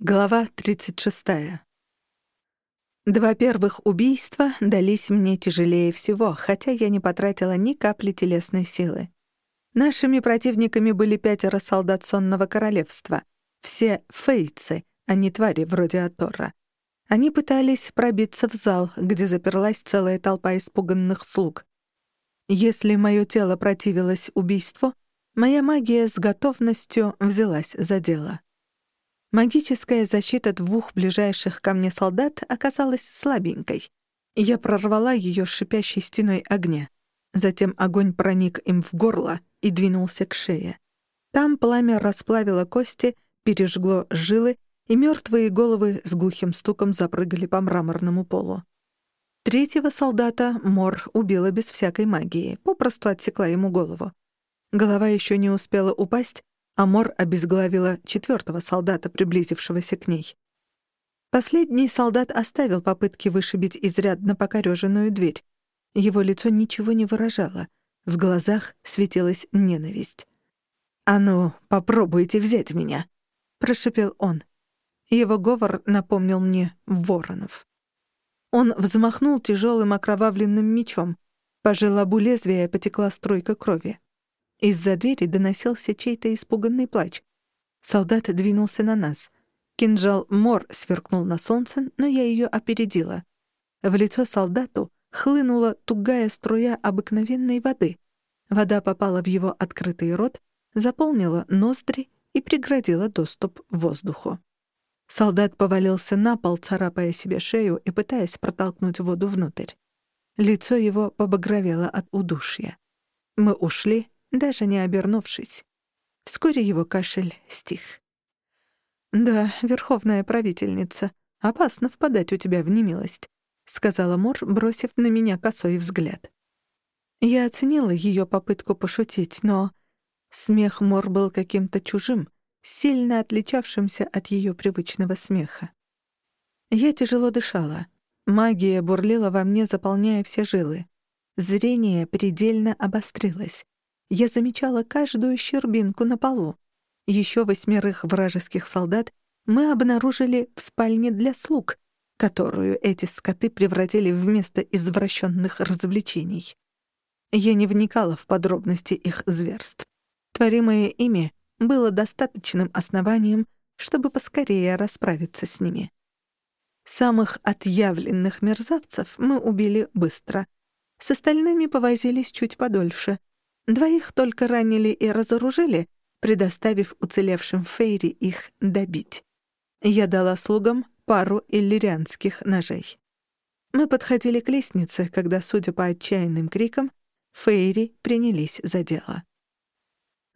Глава 36. Два первых убийства дались мне тяжелее всего, хотя я не потратила ни капли телесной силы. Нашими противниками были пятеро солдат сонного королевства. Все фейцы, а не твари вроде Атора. Они пытались пробиться в зал, где заперлась целая толпа испуганных слуг. Если мое тело противилось убийству, моя магия с готовностью взялась за дело. Магическая защита двух ближайших ко мне солдат оказалась слабенькой. Я прорвала ее шипящей стеной огня. Затем огонь проник им в горло и двинулся к шее. Там пламя расплавило кости, пережгло жилы, и мертвые головы с глухим стуком запрыгали по мраморному полу. Третьего солдата Мор убила без всякой магии, попросту отсекла ему голову. Голова еще не успела упасть, Амор обезглавила четвертого солдата, приблизившегося к ней. Последний солдат оставил попытки вышибить изрядно покореженную дверь. Его лицо ничего не выражало. В глазах светилась ненависть. «А ну, попробуйте взять меня!» — прошепел он. Его говор напомнил мне воронов. Он взмахнул тяжелым окровавленным мечом. По желобу лезвия потекла струйка крови. Из-за двери доносился чей-то испуганный плач. Солдат двинулся на нас. Кинжал Мор сверкнул на солнце, но я ее опередила. В лицо солдату хлынула тугая струя обыкновенной воды. Вода попала в его открытый рот, заполнила ноздри и преградила доступ воздуху. Солдат повалился на пол, царапая себе шею и пытаясь протолкнуть воду внутрь. Лицо его побагровело от удушья. Мы ушли, даже не обернувшись. Вскоре его кашель стих. «Да, верховная правительница, опасно впадать у тебя в немилость», — сказала Мор, бросив на меня косой взгляд. Я оценила ее попытку пошутить, но смех Мор был каким-то чужим, сильно отличавшимся от ее привычного смеха. Я тяжело дышала. Магия бурлила во мне, заполняя все жилы. Зрение предельно обострилось. Я замечала каждую щербинку на полу. Еще восьмерых вражеских солдат мы обнаружили в спальне для слуг, которую эти скоты превратили в место извращенных развлечений. Я не вникала в подробности их зверств. Творимое ими было достаточным основанием, чтобы поскорее расправиться с ними. Самых отъявленных мерзавцев мы убили быстро. С остальными повозились чуть подольше. Двоих только ранили и разоружили, предоставив уцелевшим Фейри их добить. Я дала слугам пару иллирианских ножей. Мы подходили к лестнице, когда, судя по отчаянным крикам, Фейри принялись за дело.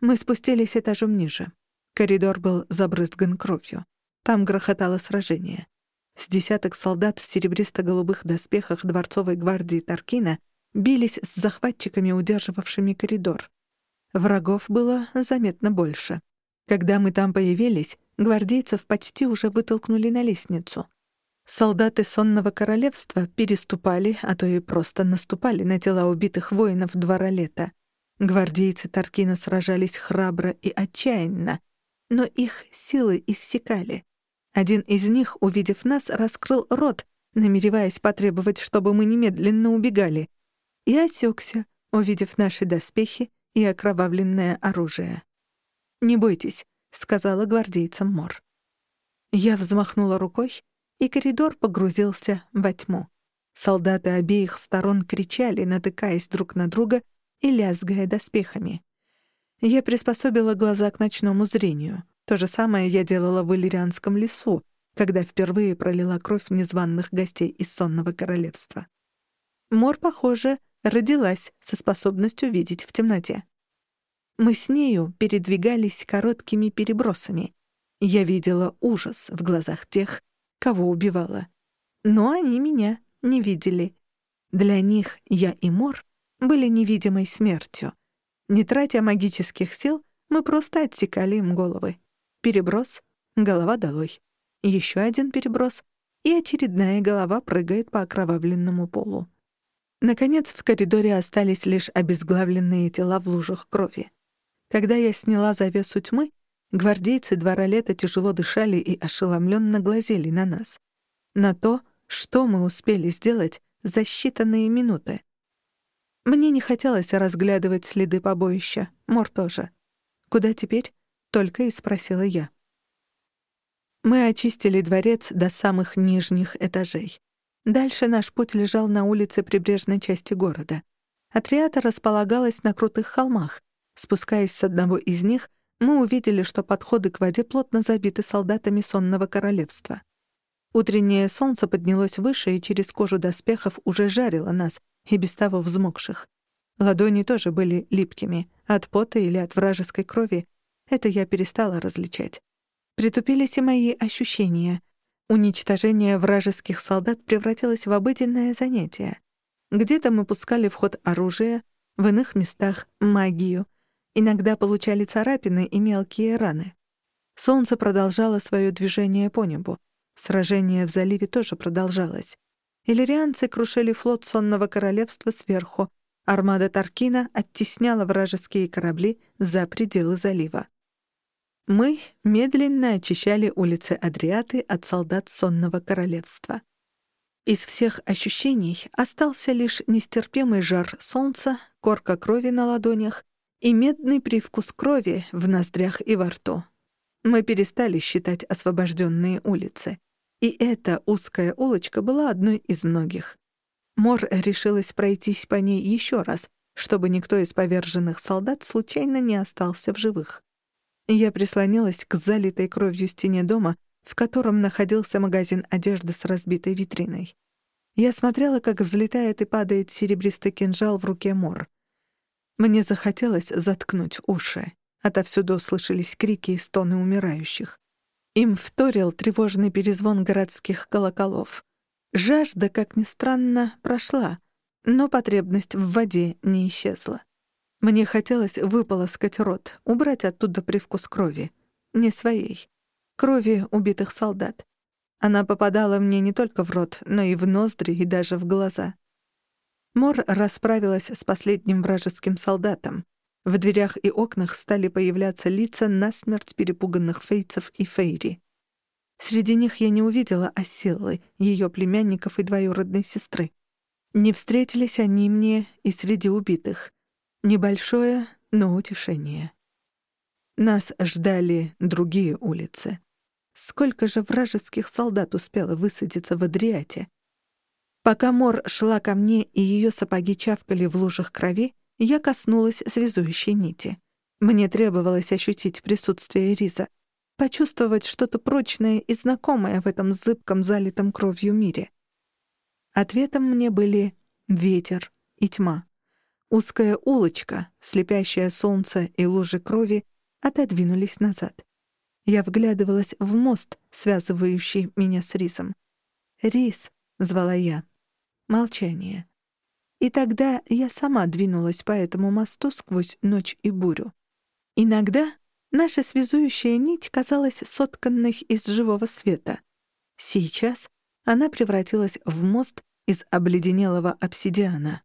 Мы спустились этажом ниже. Коридор был забрызган кровью. Там грохотало сражение. С десяток солдат в серебристо-голубых доспехах дворцовой гвардии Таркина — бились с захватчиками, удерживавшими коридор. Врагов было заметно больше. Когда мы там появились, гвардейцев почти уже вытолкнули на лестницу. Солдаты сонного королевства переступали, а то и просто наступали на тела убитых воинов двора лета. Гвардейцы Таркина сражались храбро и отчаянно, но их силы иссякали. Один из них, увидев нас, раскрыл рот, намереваясь потребовать, чтобы мы немедленно убегали — и отсекся, увидев наши доспехи и окровавленное оружие. «Не бойтесь», — сказала гвардейцам Мор. Я взмахнула рукой, и коридор погрузился во тьму. Солдаты обеих сторон кричали, натыкаясь друг на друга и лязгая доспехами. Я приспособила глаза к ночному зрению. То же самое я делала в Иллирианском лесу, когда впервые пролила кровь незваных гостей из сонного королевства. Мор, похоже, родилась со способностью видеть в темноте. Мы с нею передвигались короткими перебросами. Я видела ужас в глазах тех, кого убивала. Но они меня не видели. Для них я и Мор были невидимой смертью. Не тратя магических сил, мы просто отсекали им головы. Переброс — голова долой. Еще один переброс — и очередная голова прыгает по окровавленному полу. Наконец, в коридоре остались лишь обезглавленные тела в лужах крови. Когда я сняла завесу тьмы, Гвардейцы двора лета тяжело дышали и ошеломленно глазели на нас. На то, что мы успели сделать за считанные минуты. Мне не хотелось разглядывать следы побоища, Мор тоже. «Куда теперь?» — только и спросила я. Мы очистили дворец до самых нижних этажей. Дальше наш путь лежал на улице прибрежной части города. Атриата располагалась на крутых холмах. Спускаясь с одного из них, мы увидели, что подходы к воде плотно забиты солдатами сонного королевства. Утреннее солнце поднялось выше и через кожу доспехов уже жарило нас, и без того взмокших. Ладони тоже были липкими, от пота или от вражеской крови. Это я перестала различать. Притупились и мои ощущения. Уничтожение вражеских солдат превратилось в обыденное занятие. Где-то мы пускали в ход оружие, в иных местах — магию. Иногда получали царапины и мелкие раны. Солнце продолжало свое движение по небу. Сражение в заливе тоже продолжалось. Иллирианцы крушили флот сонного королевства сверху. Армада Таркина оттесняла вражеские корабли за пределы залива. Мы медленно очищали улицы Адриаты от солдат сонного королевства. Из всех ощущений остался лишь нестерпимый жар солнца, корка крови на ладонях и медный привкус крови в ноздрях и во рту. Мы перестали считать освобожденные улицы. И эта узкая улочка была одной из многих. Мор решилась пройтись по ней еще раз, чтобы никто из поверженных солдат случайно не остался в живых. Я прислонилась к залитой кровью стене дома, в котором находился магазин одежды с разбитой витриной. Я смотрела, как взлетает и падает серебристый кинжал в руке Мор. Мне захотелось заткнуть уши. Отовсюду слышались крики и стоны умирающих. Им вторил тревожный перезвон городских колоколов. Жажда, как ни странно, прошла, но потребность в воде не исчезла. Мне хотелось выполоскать рот, убрать оттуда привкус крови. Не своей. Крови убитых солдат. Она попадала мне не только в рот, но и в ноздри, и даже в глаза. Мор расправилась с последним вражеским солдатом. В дверях и окнах стали появляться лица насмерть перепуганных фейцев и фейри. Среди них я не увидела Осиллы, ее племянников и двоюродной сестры. Не встретились они мне и среди убитых — Небольшое, но утешение. Нас ждали другие улицы. Сколько же вражеских солдат успело высадиться в Адриате? Пока Мор шла ко мне и ее сапоги чавкали в лужах крови, я коснулась связующей нити. Мне требовалось ощутить присутствие Риза, почувствовать что-то прочное и знакомое в этом зыбком, залитом кровью мире. Ответом мне были ветер и тьма. Узкая улочка, слепящее солнце и лужи крови отодвинулись назад. Я вглядывалась в мост, связывающий меня с Рисом. «Рис», — звала я. Молчание. И тогда я сама двинулась по этому мосту сквозь ночь и бурю. Иногда наша связующая нить казалась сотканной из живого света. Сейчас она превратилась в мост из обледенелого обсидиана.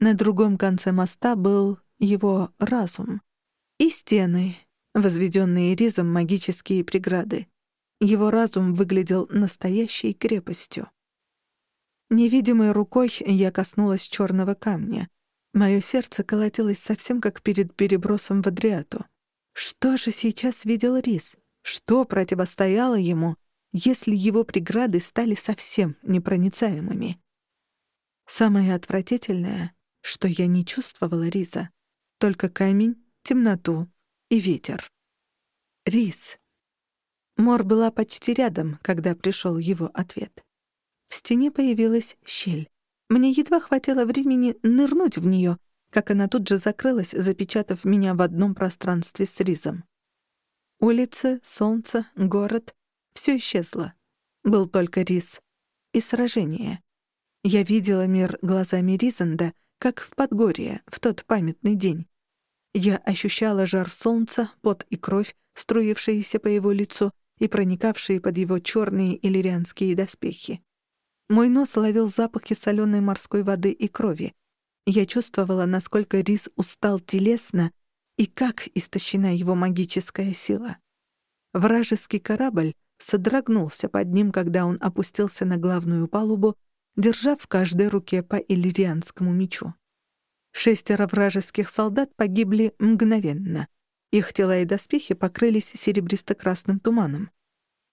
На другом конце моста был его разум. И стены, возведенные ризом магические преграды. Его разум выглядел настоящей крепостью. Невидимой рукой я коснулась черного камня. Мое сердце колотилось совсем как перед перебросом в Адриату. Что же сейчас видел Рис? Что противостояло ему, если его преграды стали совсем непроницаемыми? Самое отвратительное что я не чувствовала Риза, только камень, темноту и ветер. Риз. Мор была почти рядом, когда пришел его ответ. В стене появилась щель. Мне едва хватило времени нырнуть в нее, как она тут же закрылась, запечатав меня в одном пространстве с Ризом. Улицы, солнце, город — все исчезло. Был только Риз. И сражение. Я видела мир глазами Ризанда, как в Подгорье, в тот памятный день. Я ощущала жар солнца, пот и кровь, струившиеся по его лицу и проникавшие под его черные иллирианские доспехи. Мой нос ловил запахи соленой морской воды и крови. Я чувствовала, насколько Рис устал телесно и как истощена его магическая сила. Вражеский корабль содрогнулся под ним, когда он опустился на главную палубу, держа в каждой руке по иллирианскому мечу. Шестеро вражеских солдат погибли мгновенно. Их тела и доспехи покрылись серебристо-красным туманом.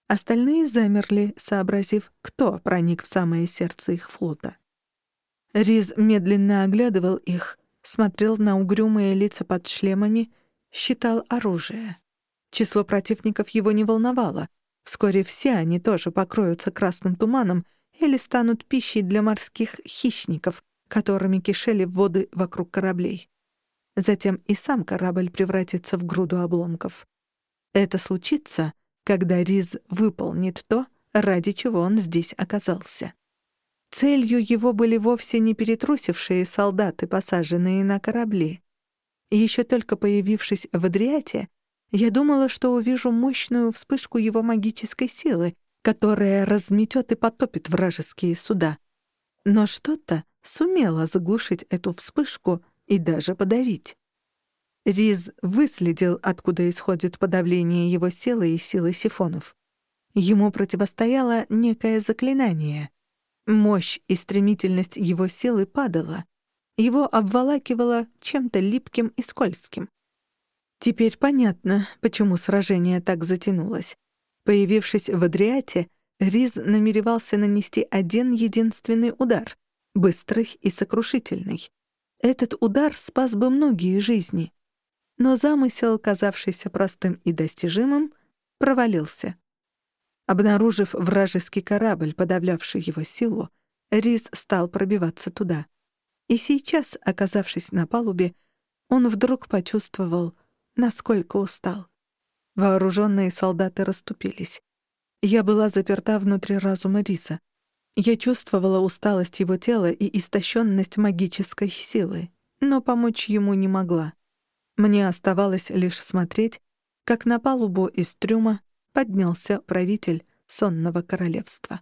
Остальные замерли, сообразив, кто проник в самое сердце их флота. Риз медленно оглядывал их, смотрел на угрюмые лица под шлемами, считал оружие. Число противников его не волновало. Вскоре все они тоже покроются красным туманом или станут пищей для морских хищников, которыми кишели воды вокруг кораблей. Затем и сам корабль превратится в груду обломков. Это случится, когда Риз выполнит то, ради чего он здесь оказался. Целью его были вовсе не перетрусившие солдаты, посаженные на корабли. Еще только появившись в Адриате, я думала, что увижу мощную вспышку его магической силы, которая разметет и потопит вражеские суда. Но что-то сумело заглушить эту вспышку и даже подавить. Риз выследил, откуда исходит подавление его силы и силы сифонов. Ему противостояло некое заклинание. Мощь и стремительность его силы падала. Его обволакивало чем-то липким и скользким. Теперь понятно, почему сражение так затянулось. Появившись в Адриате, Риз намеревался нанести один единственный удар, быстрый и сокрушительный. Этот удар спас бы многие жизни. Но замысел, казавшийся простым и достижимым, провалился. Обнаружив вражеский корабль, подавлявший его силу, Риз стал пробиваться туда. И сейчас, оказавшись на палубе, он вдруг почувствовал, насколько устал. Вооруженные солдаты расступились. Я была заперта внутри разума Риса. Я чувствовала усталость его тела и истощенность магической силы, но помочь ему не могла. Мне оставалось лишь смотреть, как на палубу из трюма поднялся правитель сонного королевства.